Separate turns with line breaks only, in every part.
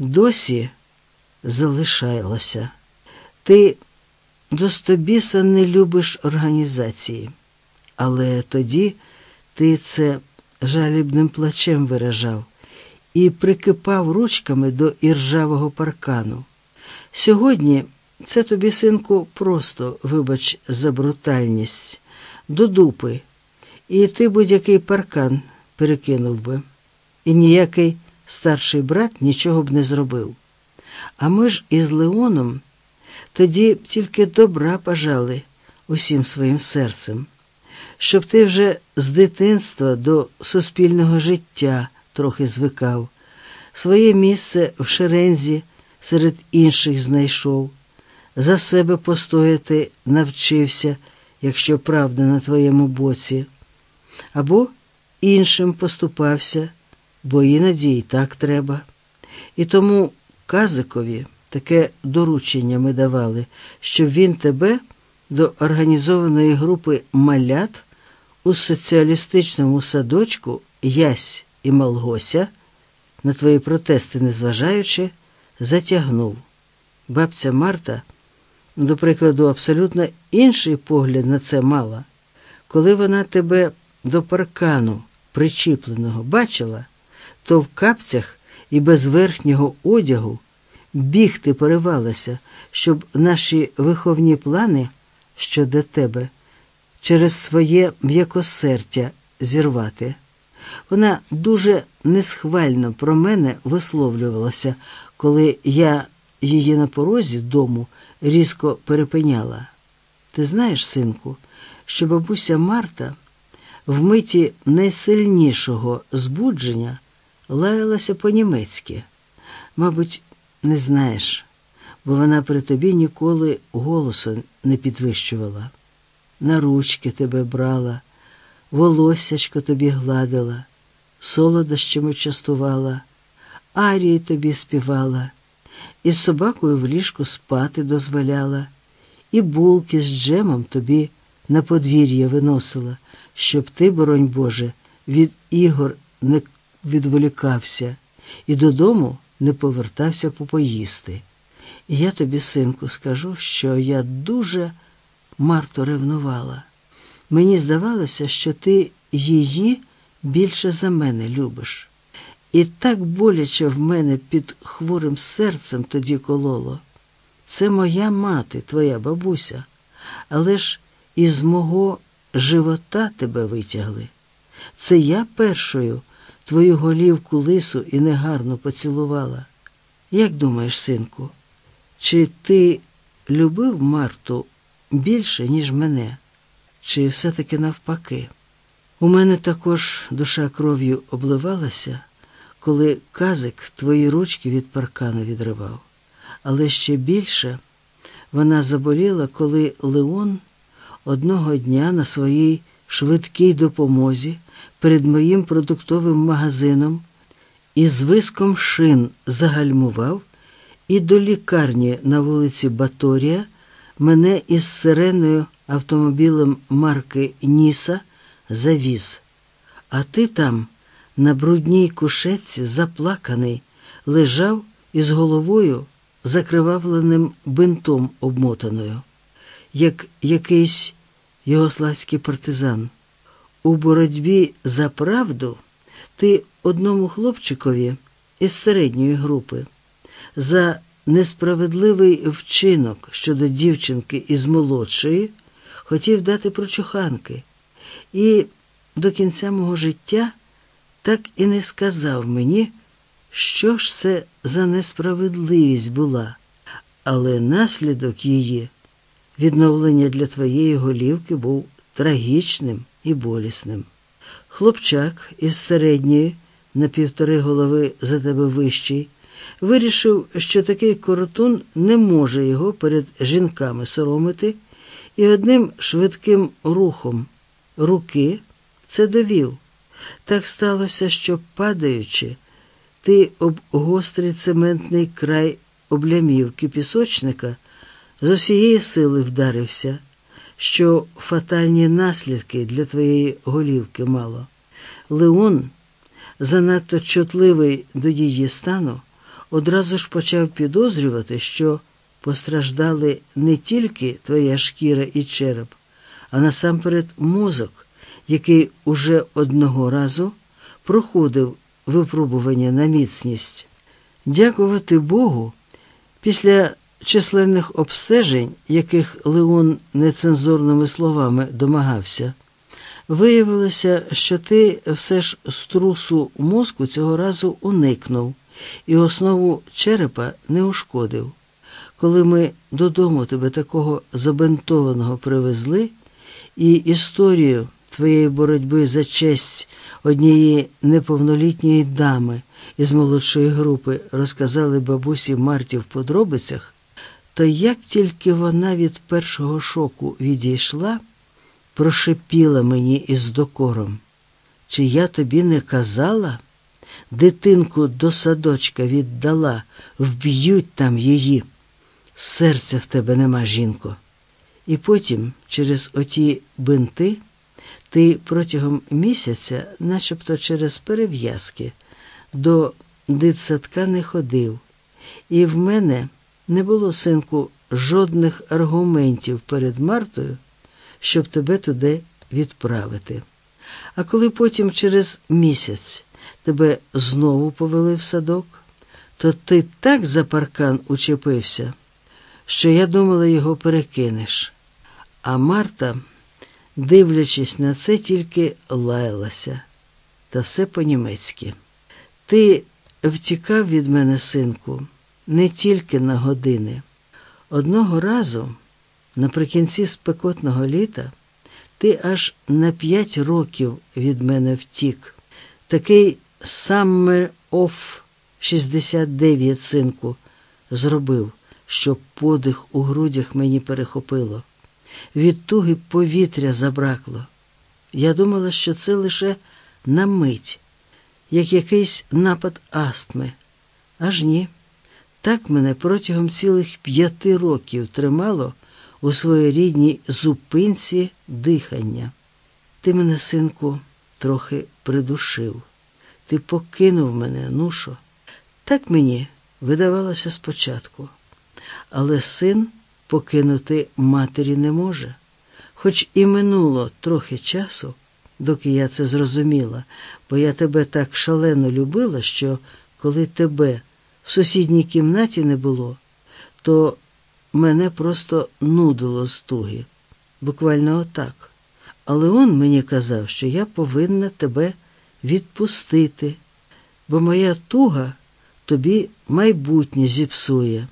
досі залишалося. Ти достобіса не любиш організації, але тоді ти це жалібним плачем виражав і прикипав ручками до іржавого паркану. Сьогодні це тобі, синку, просто, вибач, за брутальність, до дупи, і ти будь-який паркан перекинув би, і ніякий старший брат нічого б не зробив. А ми ж із Леоном тоді тільки добра бажали усім своїм серцем, щоб ти вже з дитинства до суспільного життя трохи звикав, своє місце в шерензі серед інших знайшов, за себе постояти навчився, якщо правда на твоєму боці, або іншим поступався, бо іноді і так треба. І тому Казикові таке доручення ми давали, щоб він тебе до організованої групи малят у соціалістичному садочку Ясь і Малгося, на твої протести незважаючи, затягнув. Бабця Марта, до прикладу, абсолютно інший погляд на це мала. Коли вона тебе до паркану причіпленого бачила, то в капцях і без верхнього одягу бігти поривалася, щоб наші виховні плани щодо тебе через своє м'якосердя зірвати. Вона дуже несхвально про мене висловлювалася, коли я її на порозі дому різко перепиняла. Ти знаєш, синку, що бабуся Марта в миті найсильнішого збудження лаялася по-німецьки. Мабуть, не знаєш, бо вона при тобі ніколи голосу не підвищувала. На ручки тебе брала, волоссячко тобі гладила, солодощами частувала, арії тобі співала, із собакою в ліжку спати дозволяла, і булки з джемом тобі на подвір'я виносила, щоб ти, боронь Боже, від ігор не відволікався і додому не повертався попоїсти. Я тобі, синку, скажу, що я дуже марто ревнувала. Мені здавалося, що ти її більше за мене любиш. І так боляче в мене під хворим серцем тоді кололо. Це моя мати, твоя бабуся, але ж із мого живота тебе витягли. Це я першою твою голівку лису і негарно поцілувала. Як думаєш, синку, чи ти любив Марту більше, ніж мене, чи все-таки навпаки? У мене також душа кров'ю обливалася, коли казик твої ручки від паркану відривав, але ще більше вона заболіла, коли Леон одного дня на своїй швидкій допомозі перед моїм продуктовим магазином із виском шин загальмував, і до лікарні на вулиці Баторія мене із сиреною автомобілем марки Ніса завіз. А ти там, на брудній кушетці, заплаканий, лежав із головою закривавленим бинтом обмотаною, як якийсь югославський партизан. У боротьбі за правду ти одному хлопчикові із середньої групи за несправедливий вчинок щодо дівчинки із молодшої хотів дати прочуханки, і до кінця мого життя так і не сказав мені, що ж це за несправедливість була, але наслідок її відновлення для твоєї голівки був трагічним і болісним. Хлопчак із середньої, на півтори голови за тебе вищий, вирішив, що такий коротун не може його перед жінками соромити, і одним швидким рухом руки це довів. Так сталося, що, падаючи, ти об гострий цементний край облямівки пісочника з усієї сили вдарився що фатальні наслідки для твоєї голівки мало. Леон, занадто чутливий до її стану, одразу ж почав підозрювати, що постраждали не тільки твоя шкіра і череп, а насамперед мозок, який уже одного разу проходив випробування на міцність. Дякувати Богу, після численних обстежень, яких Леон нецензурними словами домагався, виявилося, що ти все ж струсу мозку цього разу уникнув і основу черепа не ушкодив. Коли ми додому тебе такого забинтованого привезли, і історію твоєї боротьби за честь однієї неповнолітньої дами із молодшої групи розказали бабусі Марті в подробицях, то як тільки вона від першого шоку відійшла, прошипіла мені із докором. Чи я тобі не казала? Дитинку до садочка віддала, вб'ють там її. Серця в тебе нема, жінко. І потім, через оті бинти, ти протягом місяця, начебто через перев'язки, до дитсадка не ходив, і в мене не було, синку, жодних аргументів перед Мартою, щоб тебе туди відправити. А коли потім через місяць тебе знову повели в садок, то ти так за паркан учепився, що я думала, його перекинеш. А Марта, дивлячись на це, тільки лаялася, та все по-німецьки. Ти втікав від мене, синку, не тільки на години. Одного разу, наприкінці спекотного літа, ти аж на п'ять років від мене втік. Такий Summer of 69, синку, зробив, що подих у грудях мені перехопило. Від туги повітря забракло. Я думала, що це лише на мить, як якийсь напад астми. Аж ні. Так мене протягом цілих п'яти років тримало у своїй рідній зупинці дихання. Ти мене, синку, трохи придушив. Ти покинув мене, нушо. Так мені видавалося спочатку. Але син покинути матері не може. Хоч і минуло трохи часу, доки я це зрозуміла, бо я тебе так шалено любила, що коли тебе в сусідній кімнаті не було, то мене просто нудило з туги, буквально отак. Але он мені казав, що я повинна тебе відпустити, бо моя туга тобі майбутнє зіпсує.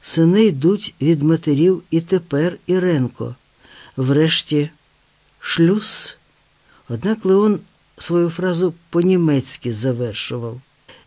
Сини йдуть від матерів і тепер Іренко. Врешті шлюз. Однак Леон свою фразу по-німецьки завершував.